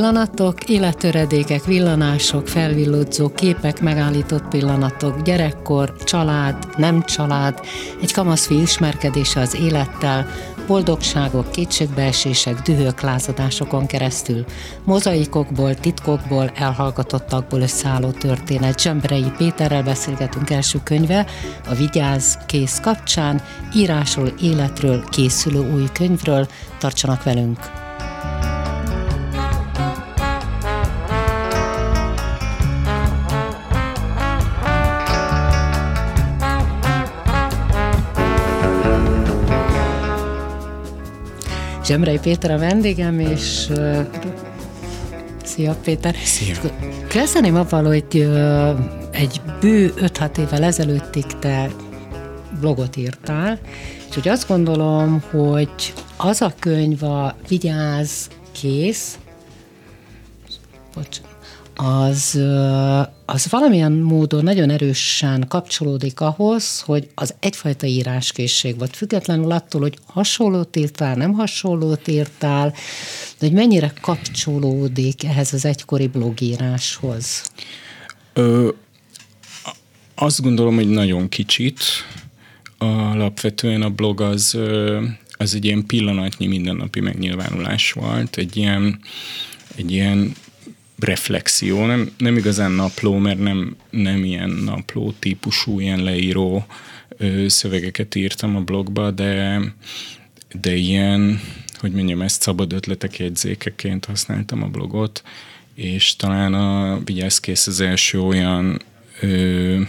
Pillanatok, élettöredékek, villanások, felvillodzó képek, megállított pillanatok, gyerekkor, család, nem család, egy kamaszfi ismerkedése az élettel, boldogságok, kétségbeesések, dühök, lázadásokon keresztül, mozaikokból, titkokból, elhallgatottakból összeálló történet. Zsembrei Péterrel beszélgetünk első könyve, a Vigyáz kész kapcsán, írásról, életről, készülő új könyvről. Tartsanak velünk! Zsemrei Péter a vendégem, és uh, szia Péter. Szia. Kezdeném avval, hogy uh, egy bő 5-6 évvel ezelőttig te blogot írtál, és hogy azt gondolom, hogy az a könyv a Vigyáz kész, bocs, az, az valamilyen módon nagyon erősen kapcsolódik ahhoz, hogy az egyfajta íráskészség volt, függetlenül attól, hogy hasonlót írtál, nem hasonlót írtál, de hogy mennyire kapcsolódik ehhez az egykori blogíráshoz? Ö, azt gondolom, hogy nagyon kicsit. Alapvetően a blog az, az egy ilyen pillanatnyi mindennapi megnyilvánulás volt, egy ilyen, egy ilyen reflexió, nem, nem igazán napló, mert nem, nem ilyen napló típusú, ilyen leíró ö, szövegeket írtam a blogba, de, de ilyen, hogy mondjam, ezt szabad ötletek jegyzékeként használtam a blogot, és talán a Vigyázkész az első olyan ö,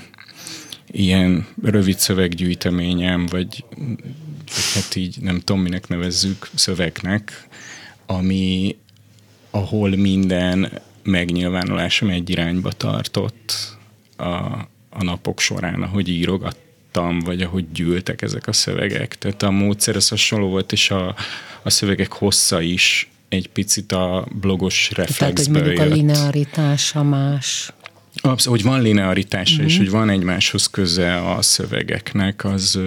ilyen rövid szöveggyűjteményem, vagy, vagy hát így nem tudom, minek nevezzük szövegnek, ami, ahol minden megnyilvánulásom egy irányba tartott a, a napok során, ahogy írogattam, vagy ahogy gyűltek ezek a szövegek. Tehát a módszer az hasonló volt, és a, a szövegek hossza is egy picit a blogos reflexből Tehát, hogy jött. a linearitása más. Abszolút, hogy van linearitása, mm-hmm. és mhm. hogy van egymáshoz köze a szövegeknek, az,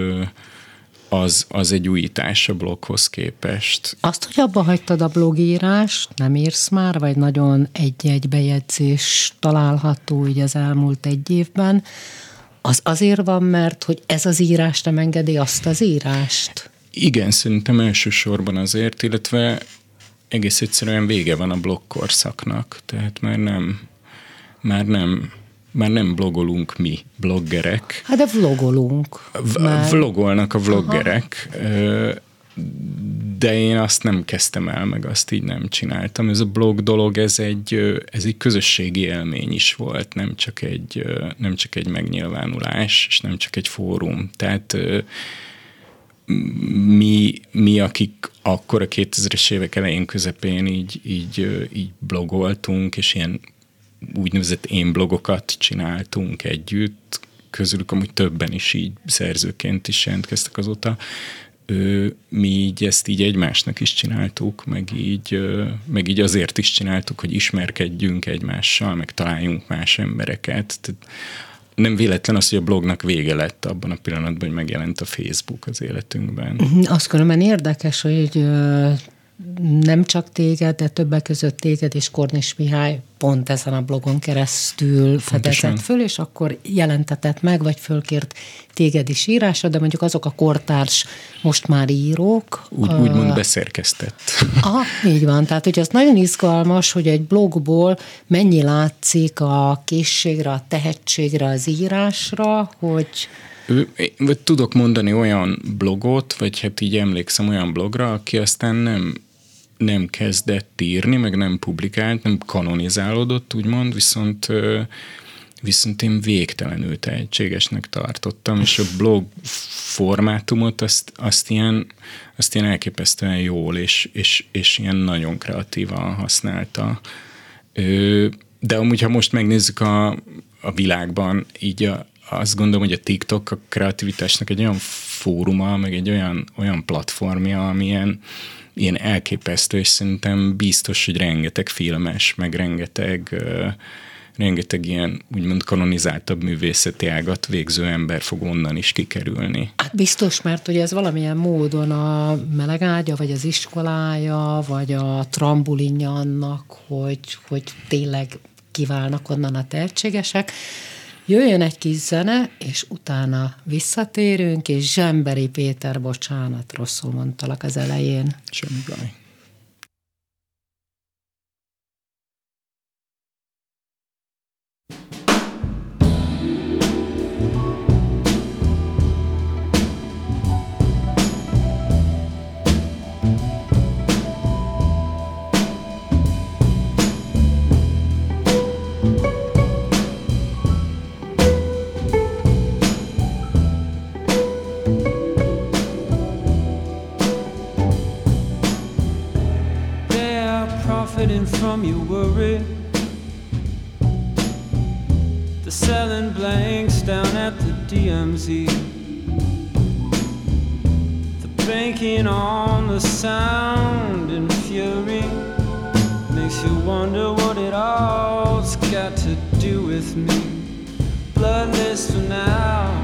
az, az egy újítás a bloghoz képest. Azt, hogy abba hagytad a blogírást, nem írsz már, vagy nagyon egy-egy bejegyzés található így az elmúlt egy évben, az azért van, mert hogy ez az írás nem engedi azt az írást? Igen, szerintem elsősorban azért, illetve egész egyszerűen vége van a blogkorszaknak, tehát már nem, már nem már nem blogolunk mi, bloggerek. Hát de vlogolunk. V- vlogolnak a vloggerek, Aha. de én azt nem kezdtem el, meg azt így nem csináltam. Ez a blog dolog, ez egy, ez egy közösségi élmény is volt, nem csak egy, nem csak egy megnyilvánulás, és nem csak egy fórum. Tehát mi, mi akik akkor a 2000-es évek elején közepén így, így, így blogoltunk, és ilyen úgynevezett én blogokat csináltunk együtt, közülük amúgy többen is így szerzőként is jelentkeztek azóta. Mi így ezt így egymásnak is csináltuk, meg így, meg így azért is csináltuk, hogy ismerkedjünk egymással, meg találjunk más embereket. Tehát nem véletlen az, hogy a blognak vége lett abban a pillanatban, hogy megjelent a Facebook az életünkben. Azt különben érdekes, hogy nem csak téged, de többek között téged és Kornis Mihály pont ezen a blogon keresztül fedezett föl, és akkor jelentetett meg, vagy fölkért téged is írásra, de mondjuk azok a kortárs most már írók. Úgy, uh, úgymond beszerkesztett. Aha, így van. Tehát, hogy az nagyon izgalmas, hogy egy blogból mennyi látszik a készségre, a tehetségre, az írásra, hogy vagy tudok mondani olyan blogot, vagy hát így emlékszem olyan blogra, aki aztán nem nem kezdett írni, meg nem publikált, nem kanonizálódott, úgymond, viszont viszont én végtelenül tehetségesnek tartottam, és a blog formátumot azt, azt, ilyen, azt ilyen elképesztően jól, és, és, és ilyen nagyon kreatívan használta. De amúgy, ha most megnézzük a, a világban, így a, azt gondolom, hogy a TikTok a kreativitásnak egy olyan fóruma, meg egy olyan, olyan platformja, amilyen ilyen elképesztő, és szerintem biztos, hogy rengeteg filmes, meg rengeteg rengeteg ilyen úgymond kanonizáltabb művészeti ágat végző ember fog onnan is kikerülni. Hát biztos, mert hogy ez valamilyen módon a melegágya, vagy az iskolája, vagy a trambulinja annak, hogy, hogy tényleg kiválnak onnan a tehetségesek. Jöjjön egy kis zene, és utána visszatérünk, és Zsemberi Péter, bocsánat, rosszul mondtalak az elején. Semmi baj. From your worry. The selling blanks down at the DMZ. The banking on the sound and fury makes you wonder what it all's got to do with me. Bloodless for now.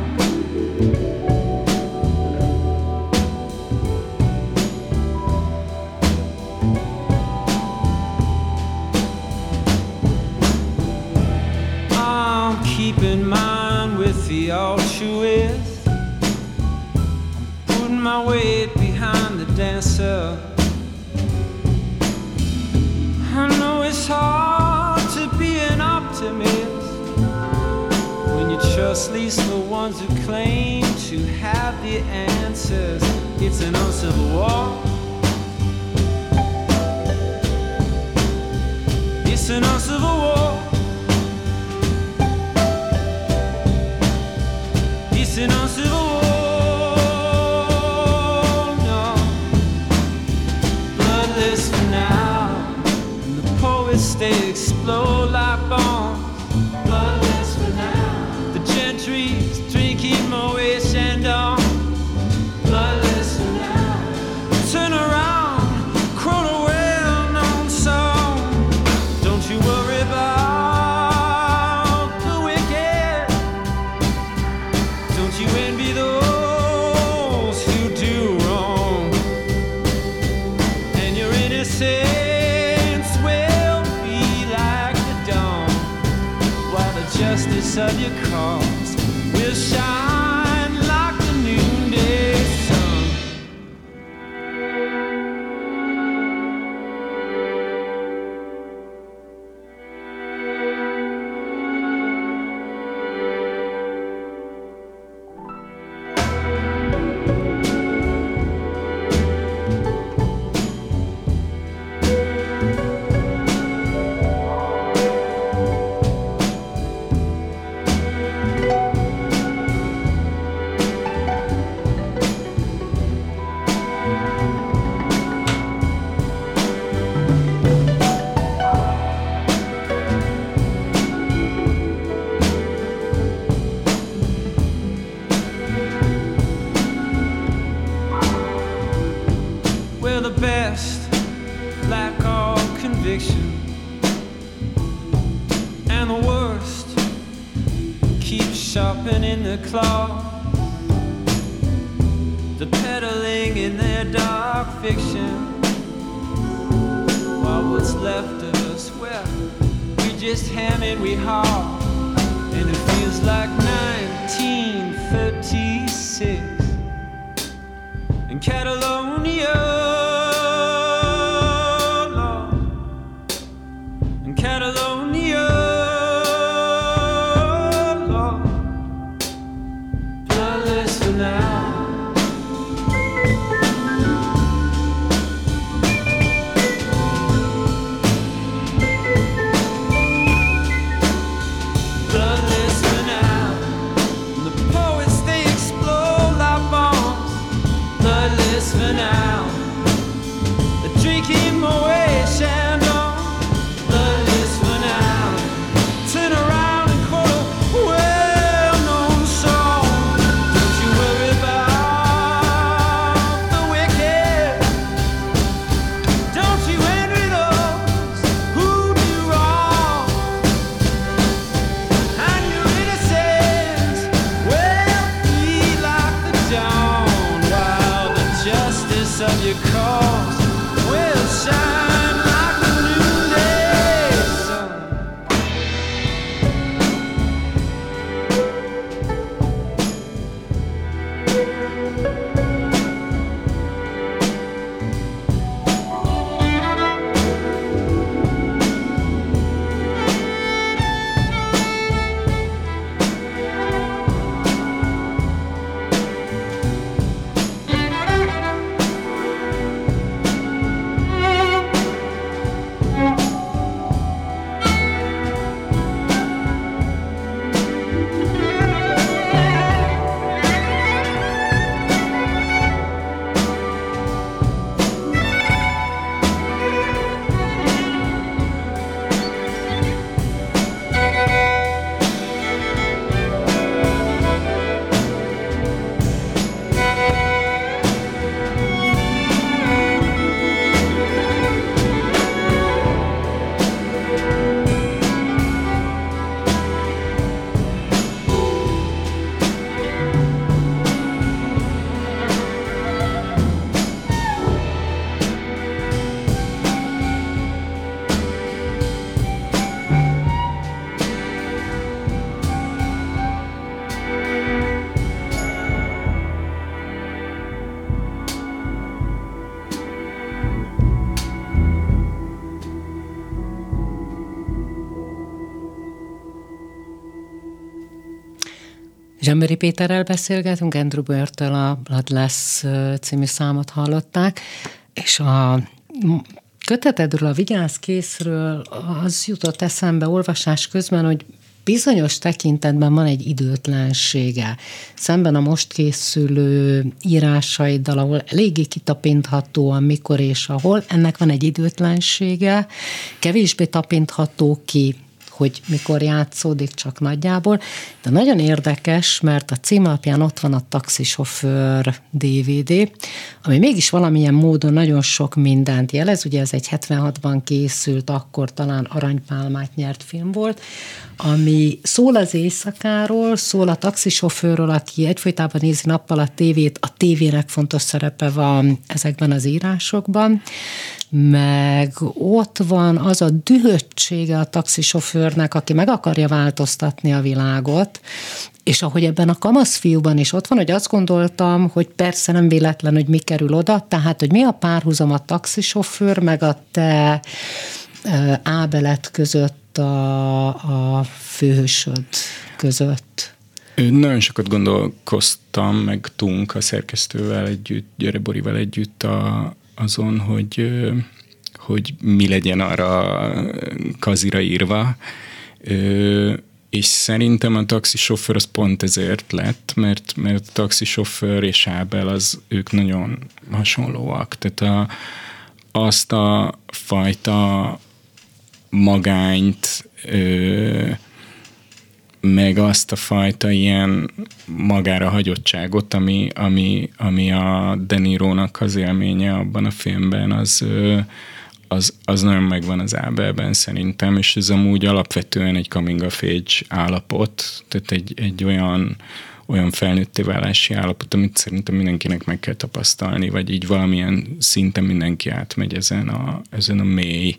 Zsemberi Péterrel beszélgetünk, Andrew Börtől a Bloodless című számot hallották, és a kötetedről, a vigyáz készről az jutott eszembe olvasás közben, hogy bizonyos tekintetben van egy időtlensége. Szemben a most készülő írásaiddal, ahol eléggé kitapinthatóan mikor és ahol, ennek van egy időtlensége, kevésbé tapintható ki hogy mikor játszódik csak nagyjából, de nagyon érdekes, mert a cím alapján ott van a taxisofőr DVD, ami mégis valamilyen módon nagyon sok mindent jelez, ugye ez egy 76-ban készült, akkor talán aranypálmát nyert film volt, ami szól az éjszakáról, szól a taxisofőrről, aki egyfolytában nézi nappal a tévét, a tévének fontos szerepe van ezekben az írásokban, meg ott van az a dühöttsége a taxisofőrnek, aki meg akarja változtatni a világot, és ahogy ebben a kamaszfiúban is ott van, hogy azt gondoltam, hogy persze nem véletlen, hogy mi kerül oda, tehát, hogy mi a párhuzam a taxisofőr, meg a te ábelet között a, a főhősöd között. Nagyon sokat gondolkoztam, meg Tunk a szerkesztővel együtt, Gyere Borival együtt a, azon, hogy, hogy mi legyen arra kazira írva, és szerintem a taxisofőr az pont ezért lett, mert, mert a taxisofőr és Ábel az ők nagyon hasonlóak. Tehát a, azt a fajta magányt, ö, meg azt a fajta ilyen magára hagyottságot, ami, ami, ami a Denirónak az élménye abban a filmben, az, az, az nagyon megvan az Ábelben szerintem, és ez amúgy alapvetően egy coming of age állapot, tehát egy, egy olyan, olyan felnőtté válási állapot, amit szerintem mindenkinek meg kell tapasztalni, vagy így valamilyen szinten mindenki átmegy ezen a, ezen a mély,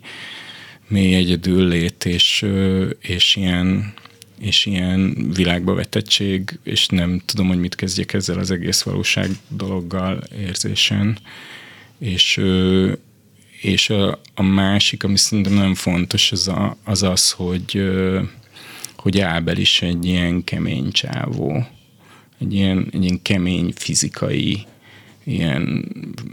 mély egyedül lét, és, és ilyen és ilyen világba vetettség, és nem tudom, hogy mit kezdjek ezzel az egész valóság dologgal érzésen. És, és a, a másik, ami szerintem nagyon fontos, az, a, az az, hogy, hogy Ábel is egy ilyen kemény csávó, egy ilyen, egy ilyen kemény fizikai, ilyen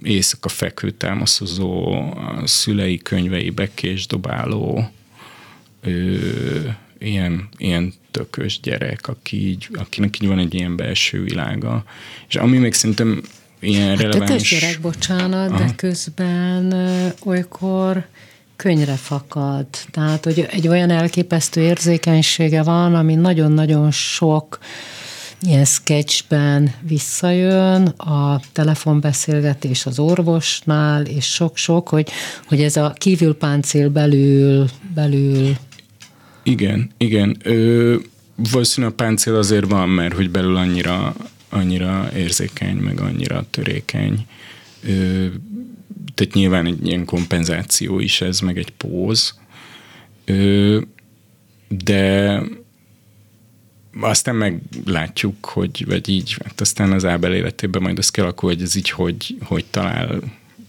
éjszaka fekvő támaszozó, a szülei könyvei bekésdobáló, ő, ilyen, ilyen tökös gyerek, aki így, akinek így van egy ilyen belső világa. És ami még szerintem ilyen hát releváns... gyerek, bocsánat, Aha. de közben olykor könyre fakad. Tehát, hogy egy olyan elképesztő érzékenysége van, ami nagyon-nagyon sok ilyen sketchben visszajön, a telefonbeszélgetés az orvosnál, és sok-sok, hogy, hogy ez a kívülpáncél belül, belül igen, igen. Ö, valószínűleg a páncél azért van, mert hogy belül annyira, annyira érzékeny, meg annyira törékeny. Ö, tehát nyilván egy ilyen kompenzáció is ez, meg egy póz. Ö, de aztán meglátjuk, hogy, vagy így, hát aztán az Ábel életében majd az kell akkor, hogy ez így hogy, hogy talál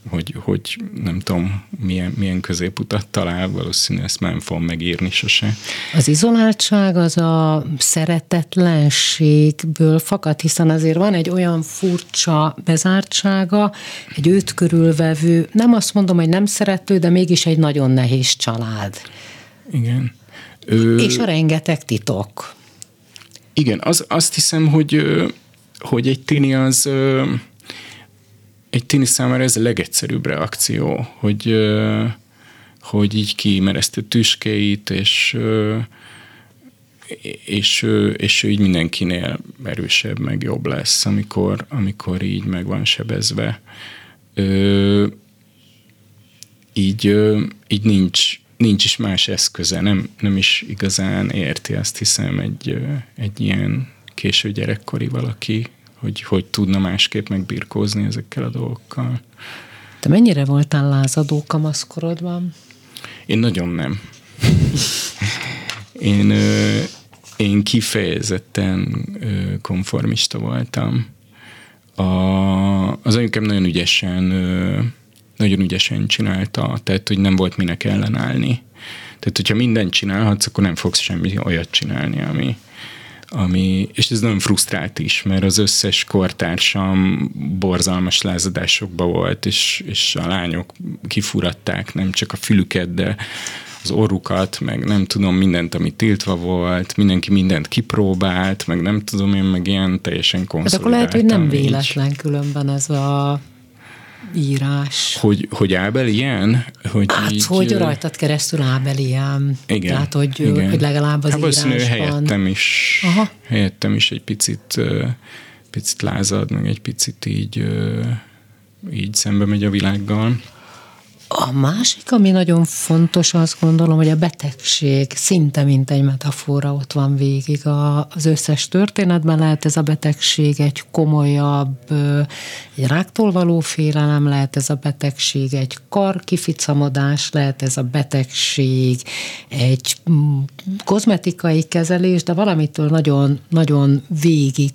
hogy, hogy nem tudom, milyen, milyen középutat talál, valószínűleg ezt már nem fogom megírni sose. Az izoláltság az a szeretetlenségből fakad, hiszen azért van egy olyan furcsa bezártsága, egy őt körülvevő, nem azt mondom, hogy nem szerető, de mégis egy nagyon nehéz család. Igen. Ö... És a rengeteg titok. Igen, az, azt hiszem, hogy, hogy egy tini az egy tini számára ez a legegyszerűbb reakció, hogy, hogy így kimeresztő tüskéit, és, és, és ő így mindenkinél erősebb, meg jobb lesz, amikor, amikor így meg van sebezve. Így, így nincs, nincs is más eszköze, nem, nem is igazán érti azt hiszem egy, egy ilyen késő gyerekkori valaki, hogy hogy tudna másképp megbirkózni ezekkel a dolgokkal. Te mennyire voltál lázadó kamaszkorodban? Én nagyon nem. én, ö, én kifejezetten ö, konformista voltam. A, az anyukám nagyon ügyesen, ö, nagyon ügyesen csinálta, tehát hogy nem volt minek ellenállni. Tehát, hogyha mindent csinálhatsz, akkor nem fogsz semmi olyat csinálni, ami, ami, és ez nagyon frusztrált is, mert az összes kortársam borzalmas lázadásokban volt, és, és a lányok kifuratták nem csak a fülüket, de az orrukat, meg nem tudom, mindent, ami tiltva volt, mindenki mindent kipróbált, meg nem tudom én, meg ilyen teljesen konszolidáltam. Hát akkor lehet, hogy nem véletlen így. különben ez a írás. Hogy, hogy Ábel ilyen? Hogy hát, így, hogy rajtad keresztül Ábel ilyen. Igen. Tehát, hogy, igen. hogy legalább az hát írásban. helyettem is, Aha. helyettem is egy picit, picit lázad, meg egy picit így, így szembe megy a világgal. A másik, ami nagyon fontos, azt gondolom, hogy a betegség szinte mint egy metafora ott van végig a, az összes történetben. Lehet ez a betegség egy komolyabb, egy ráktól való félelem, lehet ez a betegség egy kar kificamodás, lehet ez a betegség egy mm, kozmetikai kezelés, de valamitől nagyon, nagyon végig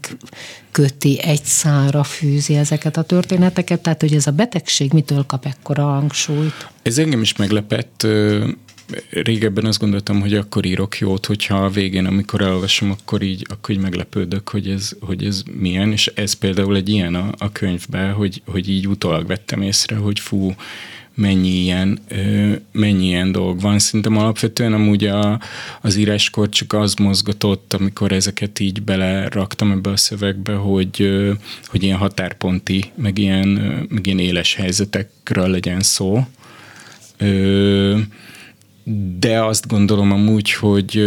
köti, egy szára fűzi ezeket a történeteket, tehát hogy ez a betegség mitől kap ekkora hangsúlyt? Ez engem is meglepett. Régebben azt gondoltam, hogy akkor írok jót, hogyha a végén, amikor elolvasom, akkor így, akkor így meglepődök, hogy ez, hogy ez milyen, és ez például egy ilyen a, a könyvben, hogy, hogy így utólag vettem észre, hogy fú, mennyi ilyen, mennyi ilyen dolog van. Szerintem alapvetően amúgy a, az íráskor csak az mozgatott, amikor ezeket így beleraktam ebbe a szövegbe, hogy, hogy ilyen határponti, meg ilyen, meg ilyen éles helyzetekről legyen szó. De azt gondolom amúgy, hogy,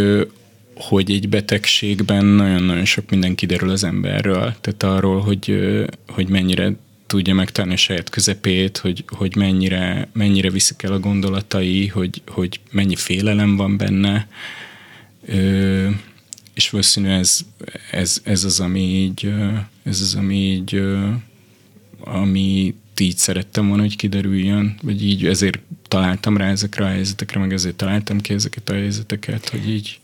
hogy egy betegségben nagyon-nagyon sok minden kiderül az emberről. Tehát arról, hogy, hogy mennyire tudja megtalálni a saját közepét, hogy, hogy mennyire, mennyire viszik el a gondolatai, hogy, hogy mennyi félelem van benne, ö, és valószínűleg ez, ez, ez, az, ami így, ez az, ami így, ami így szerettem volna, hogy kiderüljön, vagy így ezért találtam rá ezekre a helyzetekre, meg ezért találtam ki ezeket a helyzeteket, hogy így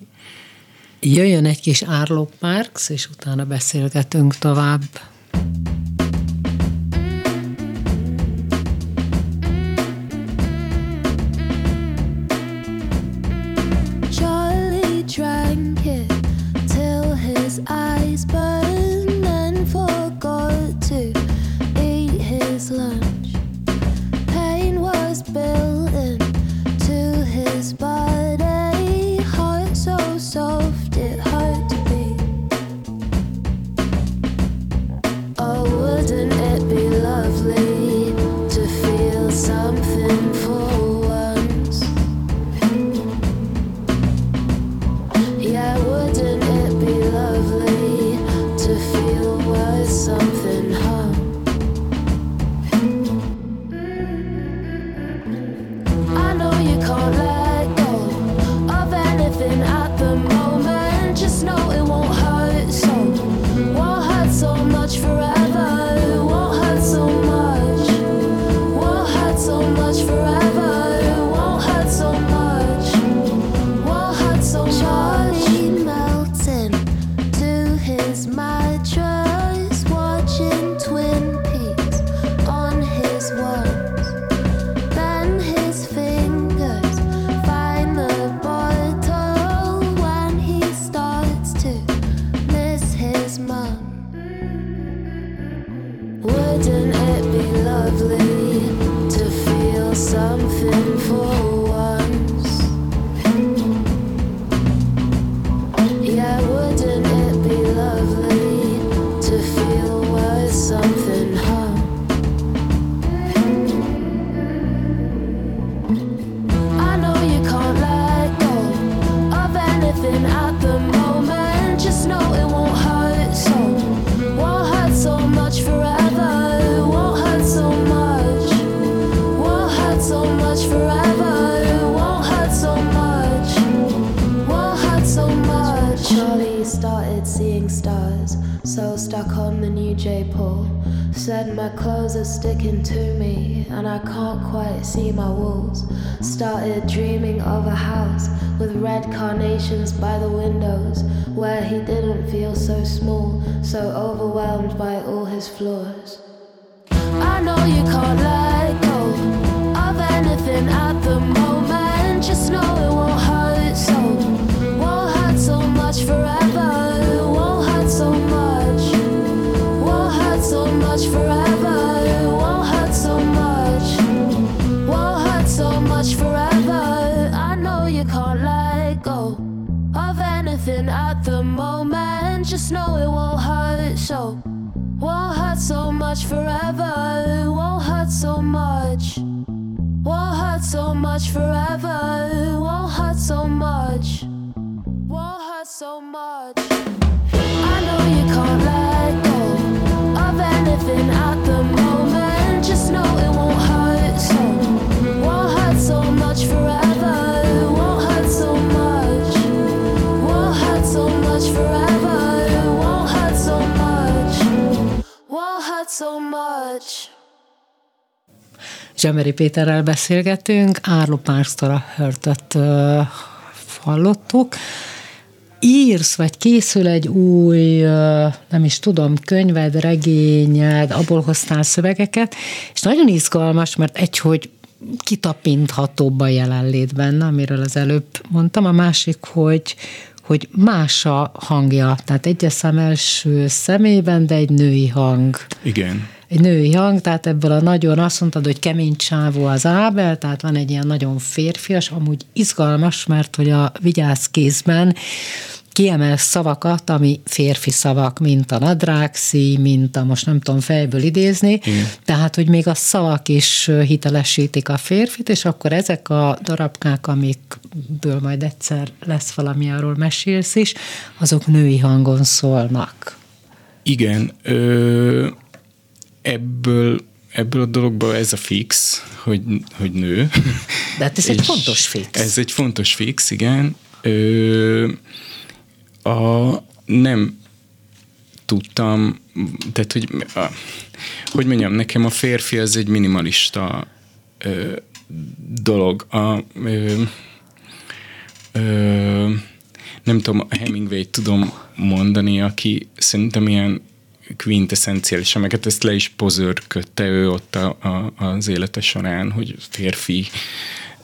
Jöjjön egy kis Árló Parks, és utána beszélgetünk tovább. my clothes are sticking to me, and I can't quite see my walls. Started dreaming of a house with red carnations by the windows, where he didn't feel so small, so overwhelmed by all his flaws. I know you can't love. Know it won't hurt so. Won't hurt so much forever. Won't hurt so much. Won't hurt so much forever. Won't hurt so much. Won't hurt so much. I know you can't let go of anything at Zsemeri Péterrel beszélgetünk, Árló Pársztor a hörtöt hallottuk. Írsz, vagy készül egy új, nem is tudom, könyved, regényed, abból hoztál szövegeket, és nagyon izgalmas, mert egy, hogy kitapinthatóbb a jelenlét benne, amiről az előbb mondtam, a másik, hogy, hogy más a hangja, tehát egyes szám első szemében, de egy női hang. Igen egy női hang, tehát ebből a nagyon, azt mondtad, hogy kemény csávó az Ábel, tehát van egy ilyen nagyon férfias, amúgy izgalmas, mert hogy a vigyáz kézben kiemel szavakat, ami férfi szavak, mint a nadrágszi, mint a most nem tudom fejből idézni, Igen. tehát, hogy még a szavak is hitelesítik a férfit, és akkor ezek a darabkák, amikből majd egyszer lesz valami, arról mesélsz is, azok női hangon szólnak. Igen, ö, ebből ebből a dologból ez a fix, hogy, hogy nő. De hát ez egy fontos fix. Ez egy fontos fix, igen. Ö, a, nem tudtam, tehát hogy, a, hogy mondjam, nekem a férfi az egy minimalista ö, dolog. A, ö, ö, nem tudom, Hemingway tudom mondani, aki szerintem ilyen quintessenciális, amelyeket ezt le is pozörkötte ő ott a, a, az élete során, hogy férfi,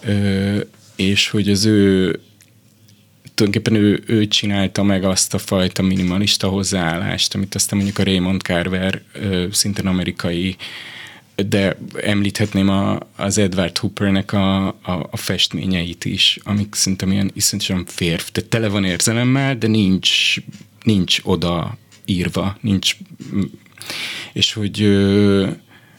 ö, és hogy az ő tulajdonképpen ő, ő csinálta meg azt a fajta minimalista hozzáállást, amit aztán mondjuk a Raymond Carver, szintén amerikai de említhetném a, az Edward Hoopernek a, a, a festményeit is, amik szerintem ilyen iszonyatosan férf, tehát tele van érzelemmel, de nincs, nincs oda írva, nincs, és hogy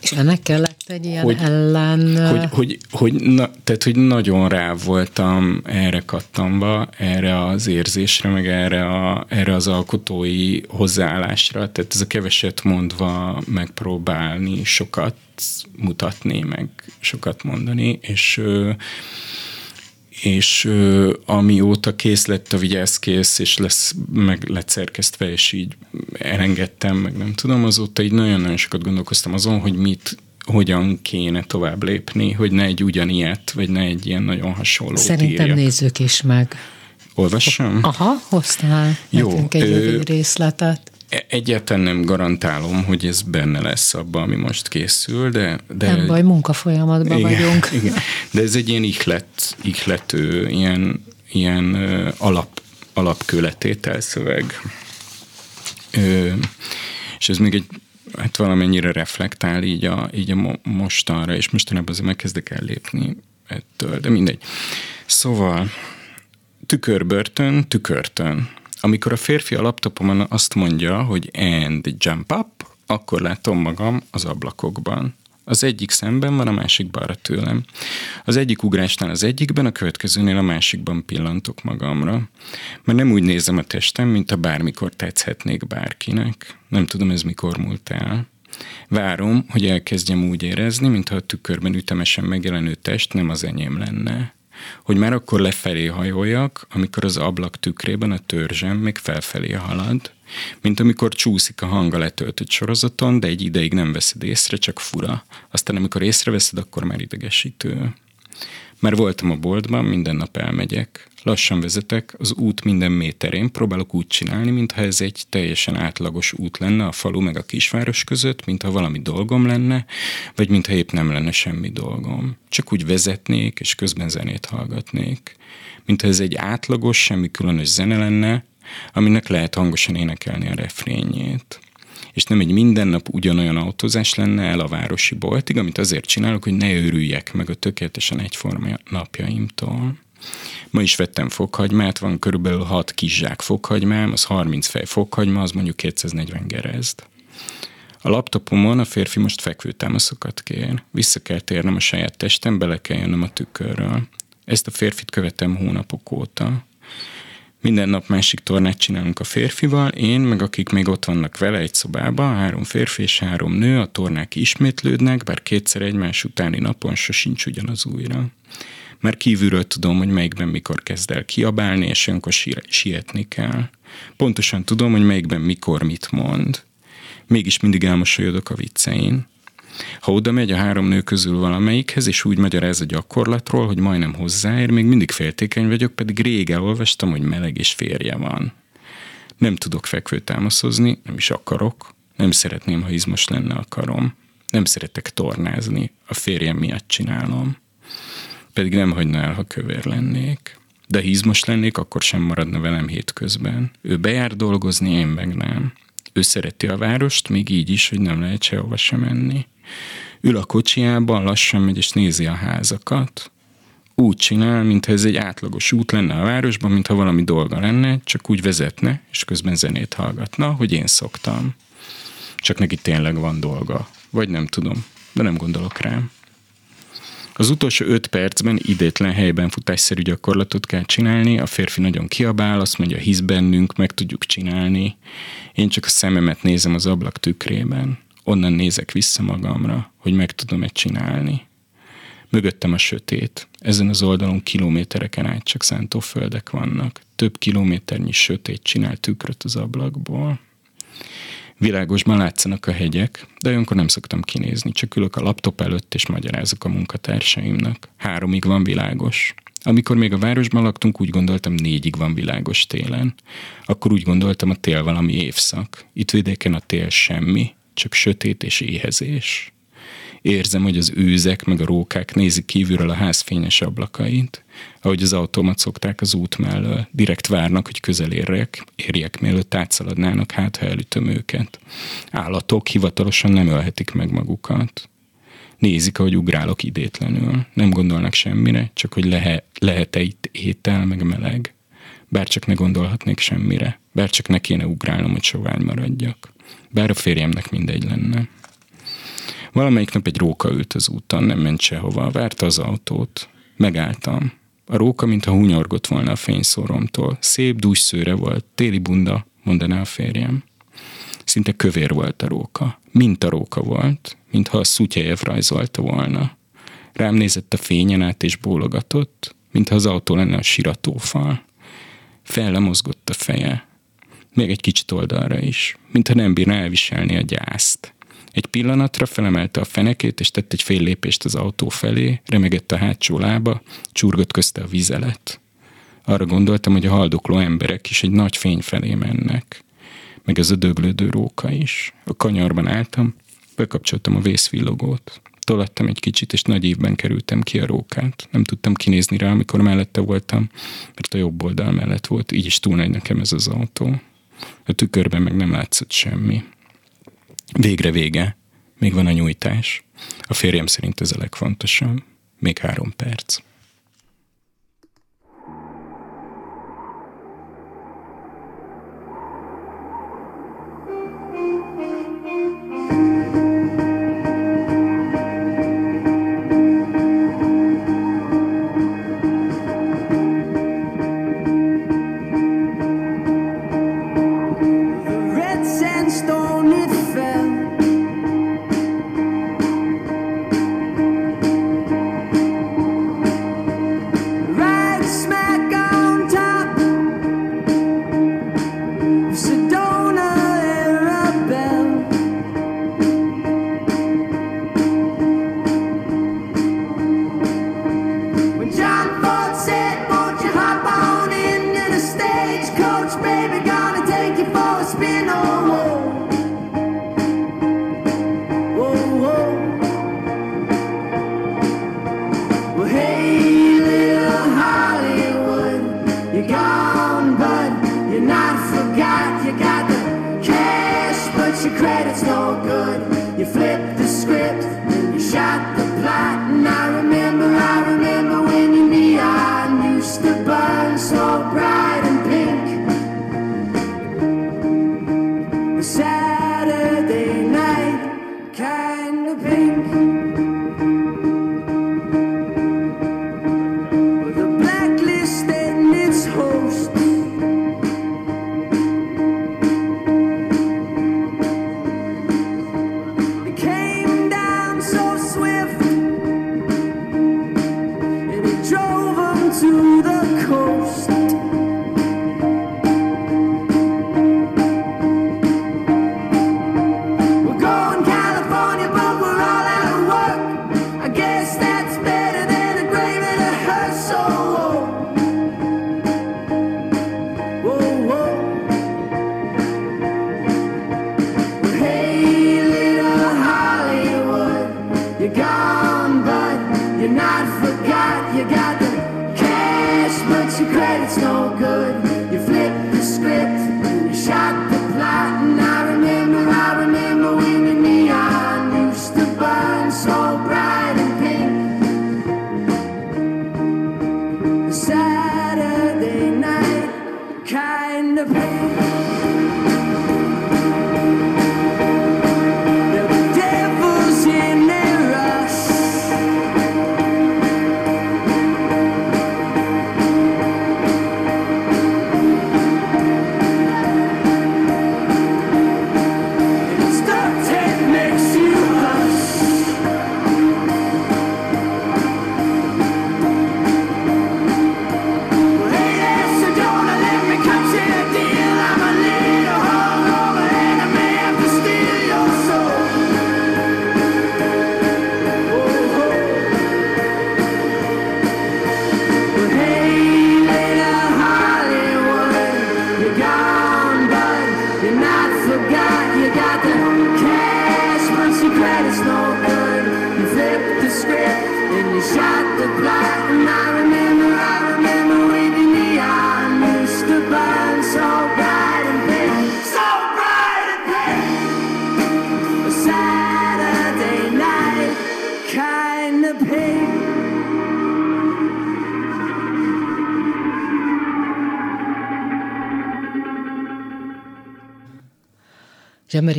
és ennek kellett egy ilyen hogy, ellen... Hogy, hogy, hogy, na, tehát, hogy nagyon rá voltam erre kattamba, erre az érzésre, meg erre, a, erre az alkotói hozzáállásra. Tehát ez a keveset mondva megpróbálni, sokat mutatni, meg sokat mondani, és és ö, amióta kész lett a vigyázkész, és lesz, meg lett szerkesztve, és így elengedtem, meg nem tudom, azóta így nagyon-nagyon sokat gondolkoztam azon, hogy mit, hogyan kéne tovább lépni, hogy ne egy ugyanilyet, vagy ne egy ilyen nagyon hasonló Szerintem írjak. nézzük is meg. Olvassam? Aha, hoztál Jó, nekünk egy ö, részletet. E- egyáltalán nem garantálom, hogy ez benne lesz abban, ami most készül, de... de nem baj, munkafolyamatban igen, vagyunk. Igen. De ez egy ilyen ihlet, ihlető, ilyen, ilyen alap, alapkőletétel szöveg. Ö, és ez még egy hát valamennyire reflektál így a, így a mostanra, és mostanában azért megkezdek el lépni ettől, de mindegy. Szóval tükörbörtön, tükörtön amikor a férfi a laptopomon azt mondja, hogy and jump up, akkor látom magam az ablakokban. Az egyik szemben van, a másik balra tőlem. Az egyik ugrásnál az egyikben, a következőnél a másikban pillantok magamra. Mert nem úgy nézem a testem, mint a bármikor tetszhetnék bárkinek. Nem tudom, ez mikor múlt el. Várom, hogy elkezdjem úgy érezni, mintha a tükörben ütemesen megjelenő test nem az enyém lenne hogy már akkor lefelé hajoljak, amikor az ablak tükrében a törzsem még felfelé halad, mint amikor csúszik a hang a letöltött sorozaton, de egy ideig nem veszed észre, csak fura. Aztán amikor észreveszed, akkor már idegesítő. Már voltam a boltban, minden nap elmegyek. Lassan vezetek, az út minden méterén próbálok úgy csinálni, mintha ez egy teljesen átlagos út lenne a falu meg a kisváros között, mintha valami dolgom lenne, vagy mintha épp nem lenne semmi dolgom. Csak úgy vezetnék, és közben zenét hallgatnék. Mintha ez egy átlagos, semmi különös zene lenne, aminek lehet hangosan énekelni a refrényét és nem egy minden nap ugyanolyan autózás lenne el a városi boltig, amit azért csinálok, hogy ne őrüljek meg a tökéletesen egyforma napjaimtól. Ma is vettem fokhagymát, van körülbelül 6 kis zsák fokhagymám, az 30 fej fokhagyma, az mondjuk 240 gerezd. A laptopomon a férfi most fekvőtámaszokat kér. Vissza kell térnem a saját testem, bele kell jönnöm a tükörről. Ezt a férfit követem hónapok óta. Minden nap másik tornát csinálunk a férfival, én, meg akik még ott vannak vele egy szobában, három férfi és három nő, a tornák ismétlődnek, bár kétszer egymás utáni napon sosincs ugyanaz újra. Már kívülről tudom, hogy melyikben mikor kezd el kiabálni, és olyankor sietni kell. Pontosan tudom, hogy melyikben mikor mit mond. Mégis mindig elmosolyodok a viccein. Ha oda megy a három nő közül valamelyikhez, és úgy magyaráz a gyakorlatról, hogy majdnem hozzáér, még mindig féltékeny vagyok, pedig rég elolvastam, hogy meleg és férje van. Nem tudok fekvőtámaszozni, nem is akarok. Nem szeretném, ha izmos lenne a karom. Nem szeretek tornázni, a férjem miatt csinálom. Pedig nem hagyna el, ha kövér lennék. De ha izmos lennék, akkor sem maradna velem hétközben. Ő bejár dolgozni, én meg nem. Ő szereti a várost, még így is, hogy nem lehet sehova sem menni. Ül a kocsiában, lassan megy és nézi a házakat. Úgy csinál, mintha ez egy átlagos út lenne a városban, mintha valami dolga lenne, csak úgy vezetne, és közben zenét hallgatna, hogy én szoktam. Csak neki tényleg van dolga. Vagy nem tudom, de nem gondolok rám. Az utolsó öt percben idétlen helyben futásszerű gyakorlatot kell csinálni, a férfi nagyon kiabál, azt mondja, hisz bennünk, meg tudjuk csinálni. Én csak a szememet nézem az ablak tükrében. Onnan nézek vissza magamra, hogy meg tudom-e csinálni. Mögöttem a sötét. Ezen az oldalon kilométereken át csak szántóföldek vannak. Több kilométernyi sötét csinál tükröt az ablakból. Világosban látszanak a hegyek, de olyankor nem szoktam kinézni, csak ülök a laptop előtt és magyarázok a munkatársaimnak. Háromig van világos. Amikor még a városban laktunk, úgy gondoltam négyig van világos télen. Akkor úgy gondoltam a tél valami évszak. Itt vidéken a tél semmi, csak sötét és éhezés. Érzem, hogy az őzek meg a rókák nézik kívülről a ház fényes ablakait, ahogy az autómat szokták az út mellől. Direkt várnak, hogy közel érjek, érjek mielőtt átszaladnának, hát ha elütöm őket. Állatok hivatalosan nem ölhetik meg magukat. Nézik, ahogy ugrálok idétlenül. Nem gondolnak semmire, csak hogy lehe, lehet-e itt étel, meg meleg. Bár csak ne gondolhatnék semmire. Bár csak ne kéne ugrálnom, hogy sovány maradjak. Bár a férjemnek mindegy lenne. Valamelyik nap egy róka ült az úton, nem ment sehova, várta az autót. Megálltam. A róka, mintha hunyorgott volna a fényszóromtól. Szép, dús szőre volt, téli bunda, mondaná a férjem. Szinte kövér volt a róka. Mint a róka volt, mintha a Szutyejev rajzolta volna. Rám nézett a fényen át és bólogatott, mintha az autó lenne a siratófal. Fellemozgott a feje. Még egy kicsit oldalra is, mintha nem bírna elviselni a gyászt. Egy pillanatra felemelte a fenekét, és tett egy fél lépést az autó felé, remegett a hátsó lába, csurgott közte a vizelet. Arra gondoltam, hogy a haldokló emberek is egy nagy fény felé mennek. Meg ez a döglődő róka is. A kanyarban álltam, bekapcsoltam a vészvillogót. Tolattam egy kicsit, és nagy évben kerültem ki a rókát. Nem tudtam kinézni rá, amikor mellette voltam, mert a jobb oldal mellett volt, így is túl nagy nekem ez az autó. A tükörben meg nem látszott semmi. Végre vége. Még van a nyújtás. A férjem szerint ez a legfontosabb. Még három perc.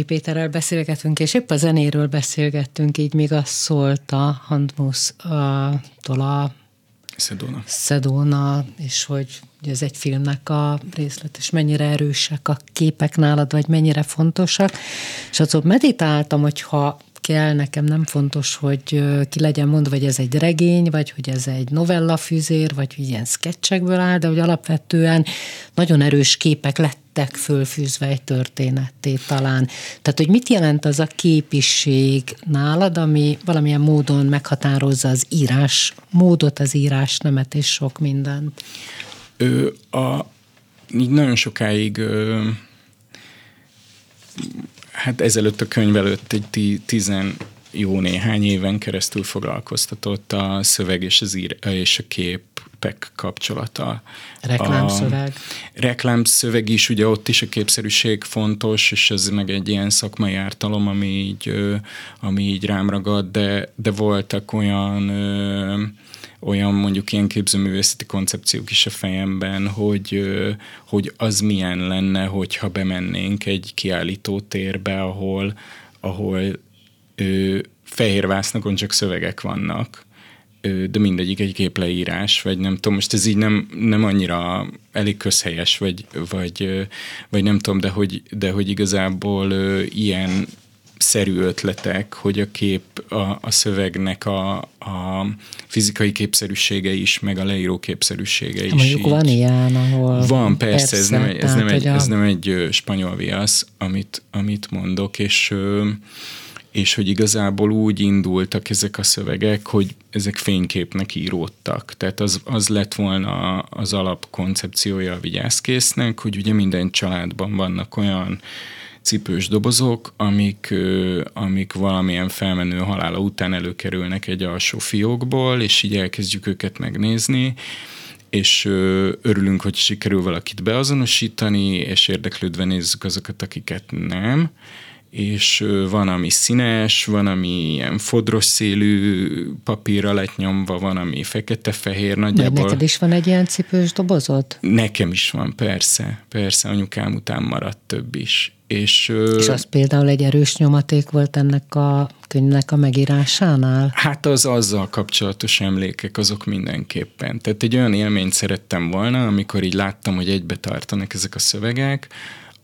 Zsemeri Péterrel beszélgetünk, és épp a zenéről beszélgettünk, így még azt szólt a Handmusz-tól a Szedona. Szedóna, és hogy ez egy filmnek a részlet, és mennyire erősek a képek nálad, vagy mennyire fontosak. És azon meditáltam, hogy ha kell, nekem nem fontos, hogy ki legyen mondva, hogy ez egy regény, vagy hogy ez egy novella fűzér, vagy hogy ilyen sketchekből áll, de hogy alapvetően nagyon erős képek lettek fölfűzve egy történetté talán. Tehát, hogy mit jelent az a képiség nálad, ami valamilyen módon meghatározza az írás módot, az írás nemet és sok mindent. Ö, a, így nagyon sokáig ö, hát ezelőtt a könyv előtt egy ti, tizen jó néhány éven keresztül foglalkoztatott a szöveg és, az ír, és a képek kapcsolata. Reklámszöveg. A reklámszöveg is, ugye ott is a képszerűség fontos, és ez meg egy ilyen szakmai ártalom, ami így, ami így rám ragad, de, de voltak olyan olyan mondjuk ilyen képzőművészeti koncepciók is a fejemben, hogy, hogy az milyen lenne, hogyha bemennénk egy kiállító térbe, ahol, ahol ö, fehér vásznakon csak szövegek vannak, ö, de mindegyik egy képleírás, vagy nem tudom, most ez így nem, nem annyira elég közhelyes, vagy, vagy, vagy nem tudom, de hogy, de hogy igazából ö, ilyen szerű ötletek, hogy a kép, a, a szövegnek a, a fizikai képszerűsége is, meg a leíró képszerűsége is. Mondjuk így- van ilyen, ahol... van, persze, persze ez, nem egy, ez, nem egy, a- ez nem egy spanyol viasz, amit, amit mondok, és, és hogy igazából úgy indultak ezek a szövegek, hogy ezek fényképnek íródtak. Tehát az, az lett volna az alapkoncepciója a vigyázkésznek, hogy ugye minden családban vannak olyan cipős dobozok, amik, amik valamilyen felmenő halála után előkerülnek egy alsó fiókból, és így elkezdjük őket megnézni, és örülünk, hogy sikerül valakit beazonosítani, és érdeklődve nézzük azokat, akiket nem és van, ami színes, van, ami ilyen fodros szélű papírra lett nyomva, van, ami fekete-fehér nagyjából. neked is van egy ilyen cipős dobozod? Nekem is van, persze, persze, anyukám után maradt több is. És, És az például egy erős nyomaték volt ennek a könyvnek a megírásánál? Hát az azzal kapcsolatos emlékek, azok mindenképpen. Tehát egy olyan élményt szerettem volna, amikor így láttam, hogy egybe tartanak ezek a szövegek,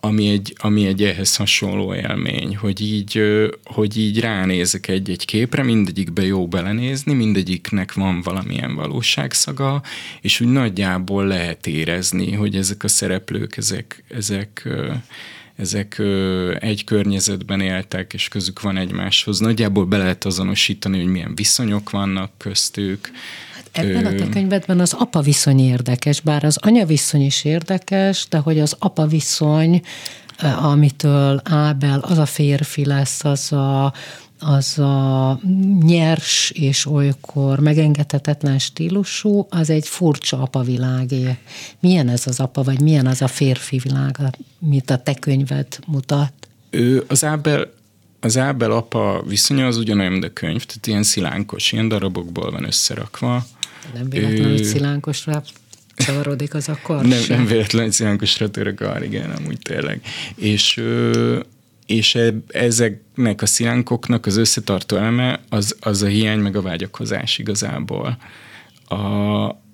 ami egy, ami egy ehhez hasonló élmény, hogy így, hogy így ránézek egy-egy képre, mindegyikbe jó belenézni, mindegyiknek van valamilyen valóságszaga, és úgy nagyjából lehet érezni, hogy ezek a szereplők, ezek, ezek ezek egy környezetben éltek, és közük van egymáshoz. Nagyjából be lehet azonosítani, hogy milyen viszonyok vannak köztük. Hát ebben a te könyvedben az apa viszony érdekes, bár az anya viszony is érdekes, de hogy az apa viszony, amitől Ábel az a férfi lesz, az a az a nyers és olykor megengedhetetlen stílusú, az egy furcsa apavilágé. Milyen ez az apa, vagy milyen az a férfi világ, amit a te könyved mutat? Ő, az Ábel az Ábel apa viszonya az ugyanolyan, mint a könyv, tehát ilyen szilánkos, ilyen darabokból van összerakva. Nem véletlenül, ő... hogy szilánkosra csavarodik az akkor Nem, nem véletlenül, hogy szilánkosra török a igen, amúgy tényleg. És ő, és e, ezeknek a szilánkoknak az összetartó eleme az, az a hiány meg a vágyakozás igazából. A,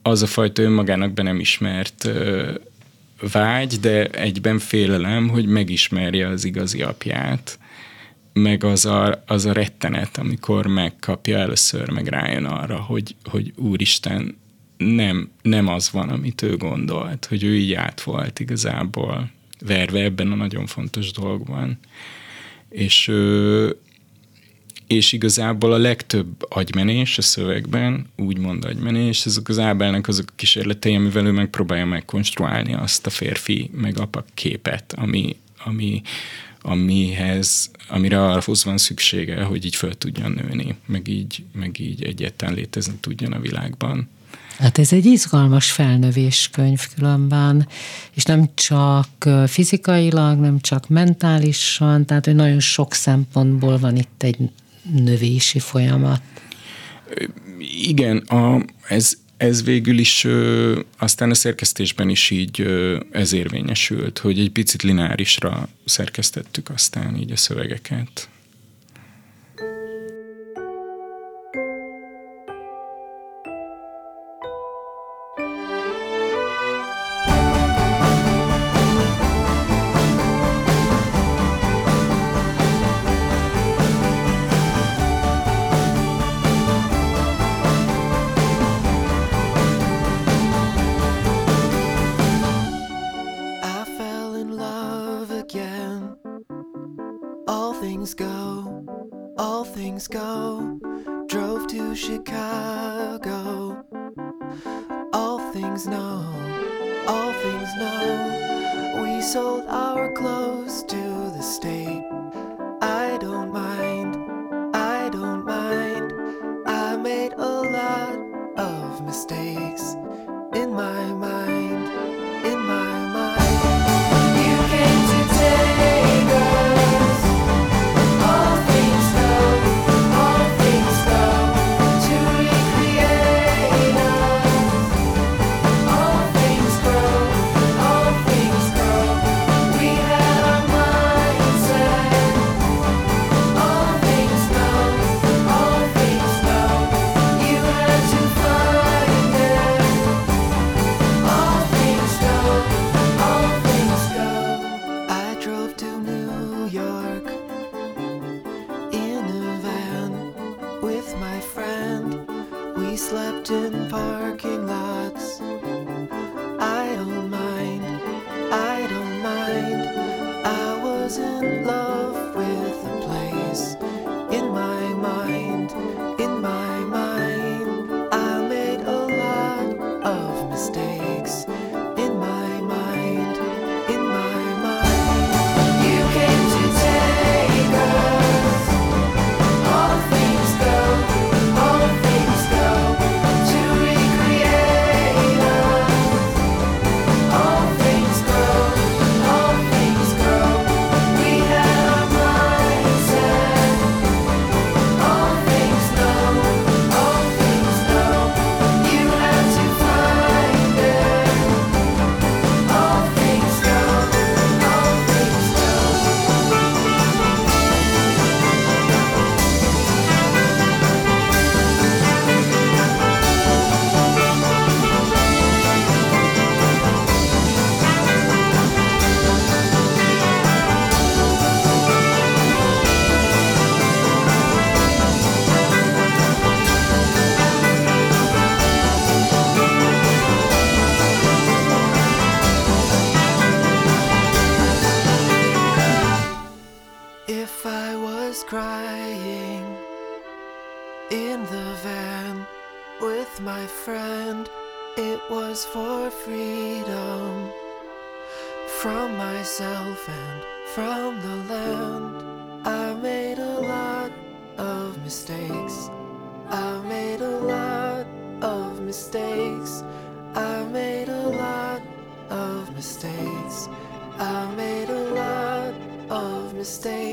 az a fajta önmagának be nem ismert ö, vágy, de egyben félelem, hogy megismerje az igazi apját, meg az a, az a rettenet, amikor megkapja először, meg rájön arra, hogy, hogy úristen, nem, nem az van, amit ő gondolt, hogy ő így át volt igazából verve ebben a nagyon fontos dolgban. És, és igazából a legtöbb agymenés a szövegben, úgymond agymenés, ezek az Ábelnek azok a kísérletei, amivel ő megpróbálja megkonstruálni azt a férfi meg apa képet, ami, ami, amihez, amire ahhoz van szüksége, hogy így föl tudjon nőni, meg így, meg így egyetlen létezni tudjon a világban. Hát ez egy izgalmas felnövés könyv különben, és nem csak fizikailag, nem csak mentálisan, tehát hogy nagyon sok szempontból van itt egy növési folyamat. Igen, a, ez, ez végül is ö, aztán a szerkesztésben is így ö, ez érvényesült, hogy egy picit lineárisra szerkesztettük aztán így a szövegeket.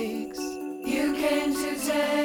Mistakes. You came to take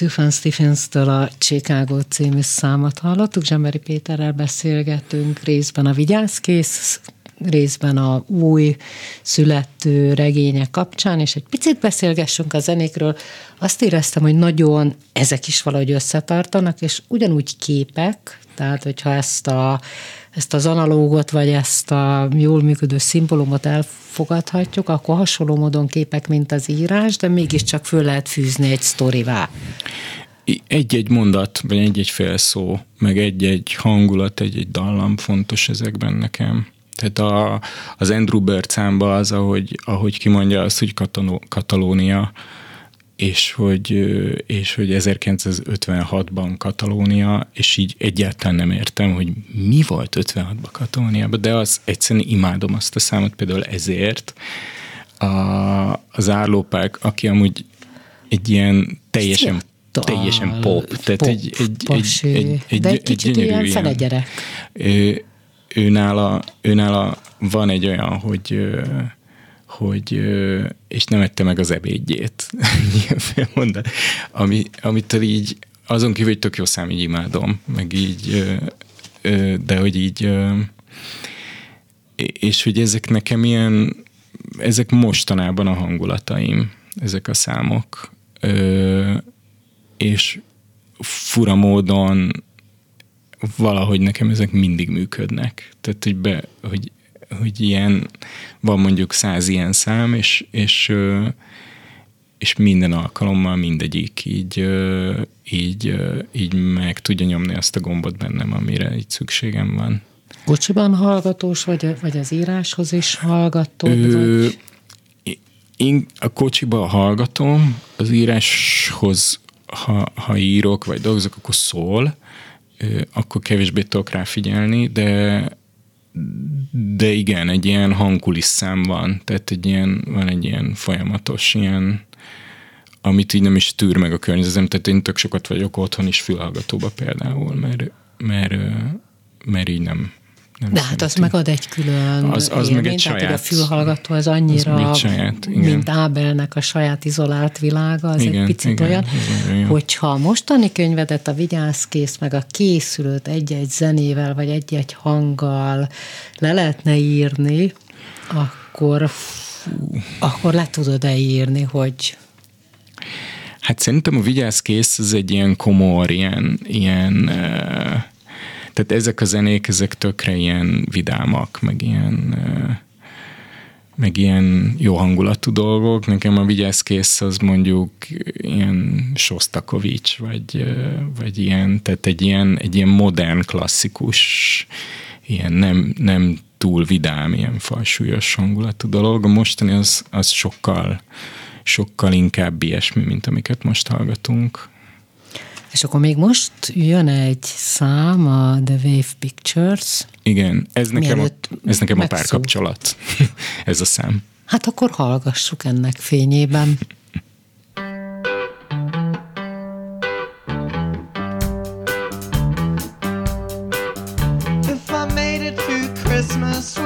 Sufjan Stephens-től a Chicago című számot hallottuk. Zsemberi Péterrel beszélgetünk részben a Vigyázkész, részben a új születő regények kapcsán, és egy picit beszélgessünk a zenékről. Azt éreztem, hogy nagyon ezek is valahogy összetartanak, és ugyanúgy képek, tehát hogyha ezt, a, ezt az analógot, vagy ezt a jól működő szimbólumot elfogadhatjuk, akkor hasonló módon képek, mint az írás, de mégiscsak föl lehet fűzni egy sztorivá. Egy-egy mondat, vagy egy-egy félszó, meg egy-egy hangulat, egy-egy dallam fontos ezekben nekem. Tehát a, az Andrew Bird számba az, ahogy, ahogy kimondja azt, hogy Kataló, Katalónia, és hogy, és hogy 1956-ban Katalónia, és így egyáltalán nem értem, hogy mi volt 56-ban Katalóniában, de az egyszerűen imádom azt a számot például ezért. A, az Árlópák, aki amúgy egy ilyen teljesen Fiatal, teljesen pop, tehát egy, egy, egy, pasi. egy, egy, De egy egy kicsit gyönyörű ilyen felegyerek. ő, őnála, őnála van egy olyan, hogy hogy, és nem ette meg az ebédjét, mondat, ami, amitől így, azon kívül, hogy tök jó szám, így imádom, meg így, de hogy így, és hogy ezek nekem ilyen, ezek mostanában a hangulataim, ezek a számok, és fura módon valahogy nekem ezek mindig működnek. Tehát, hogy, be, hogy, hogy ilyen, van mondjuk száz ilyen szám, és, és, és minden alkalommal mindegyik így, így, így meg tudja nyomni azt a gombot bennem, amire így szükségem van. Kocsiban hallgatós, vagy, vagy az íráshoz is hallgató? Ö, vagy? én a kocsiba hallgatom, az íráshoz ha, ha írok, vagy dolgozok, akkor szól, akkor kevésbé tudok rá figyelni, de de igen, egy ilyen hangkulisszám van, tehát egy ilyen, van egy ilyen folyamatos ilyen, amit így nem is tűr meg a környezetem, tehát én tök sokat vagyok otthon is fülhallgatóba például, mert, mert, mert így nem, nem De hát az megad egy külön az, az meg egy saját, a fülhallgató az annyira, az saját, igen. mint Ábelnek a saját izolált világa, az igen, egy picit igen, olyan, igen, hogyha a mostani könyvedet, a Vigyázkész, meg a készülőt egy-egy zenével, vagy egy-egy hanggal le lehetne írni, akkor, Fú. akkor le tudod-e írni, hogy Hát szerintem a Vigyázkész az egy ilyen komor, ilyen, ilyen uh, tehát ezek a zenék, ezek tökre ilyen vidámak, meg ilyen meg ilyen jó hangulatú dolgok. Nekem a vigyázkész az mondjuk ilyen Sostakovics, vagy, vagy ilyen, tehát egy ilyen, egy ilyen modern, klasszikus, ilyen nem, nem túl vidám, ilyen falsúlyos hangulatú dolog. A mostani az, az sokkal, sokkal inkább ilyesmi, mint amiket most hallgatunk. És akkor még most jön egy szám, a The Wave Pictures. Igen, ez nekem, a, ez nekem a párkapcsolat, ez a szám. Hát akkor hallgassuk ennek fényében. A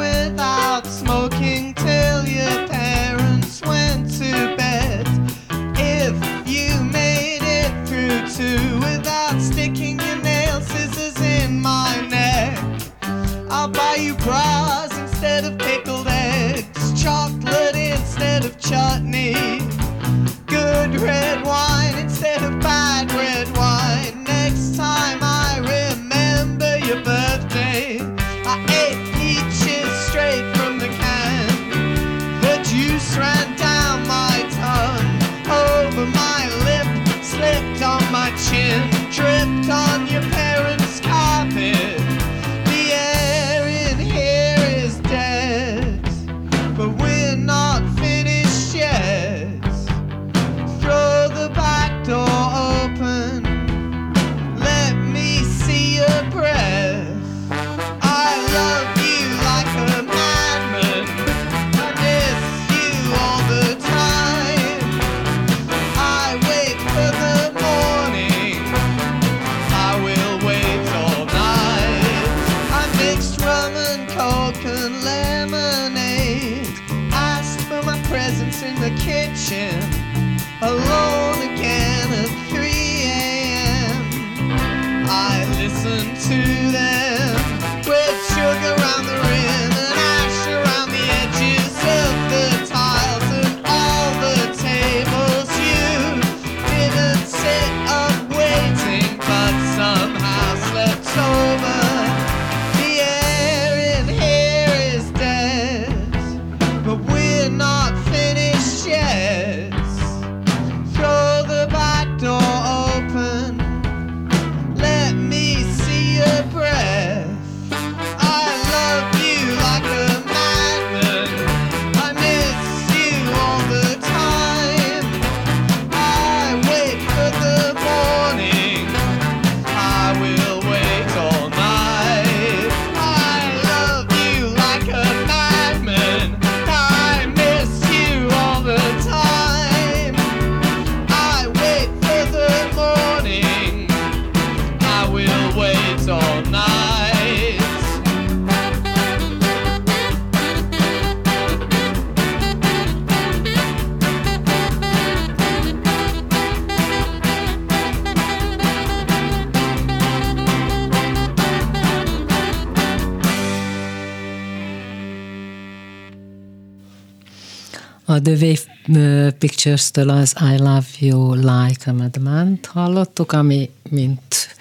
Pictures-től az I Love You Like a Madman hallottuk, ami, mint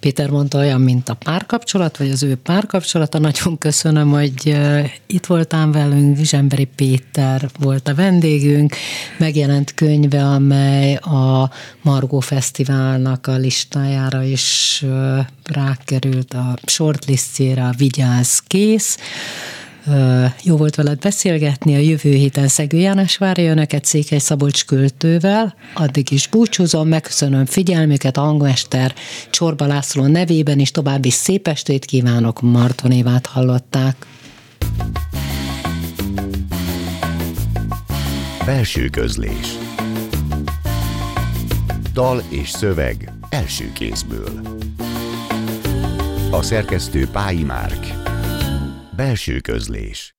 Péter mondta, olyan, mint a párkapcsolat, vagy az ő párkapcsolata. Nagyon köszönöm, hogy itt voltál velünk, Zsemberi Péter volt a vendégünk, megjelent könyve, amely a Margó Fesztiválnak a listájára is rákerült, a shortlistjére, a Vigyáz kész Jó volt veled beszélgetni, a jövő héten Szegő János várja önöket Székely Szabolcs költővel. Addig is búcsúzom, megköszönöm figyelmüket a hangmester Csorba László nevében, és további szép estét kívánok, Marton Évát hallották. Belső közlés. Dal és szöveg első kézből. A szerkesztő Pályi Márk Belső közlés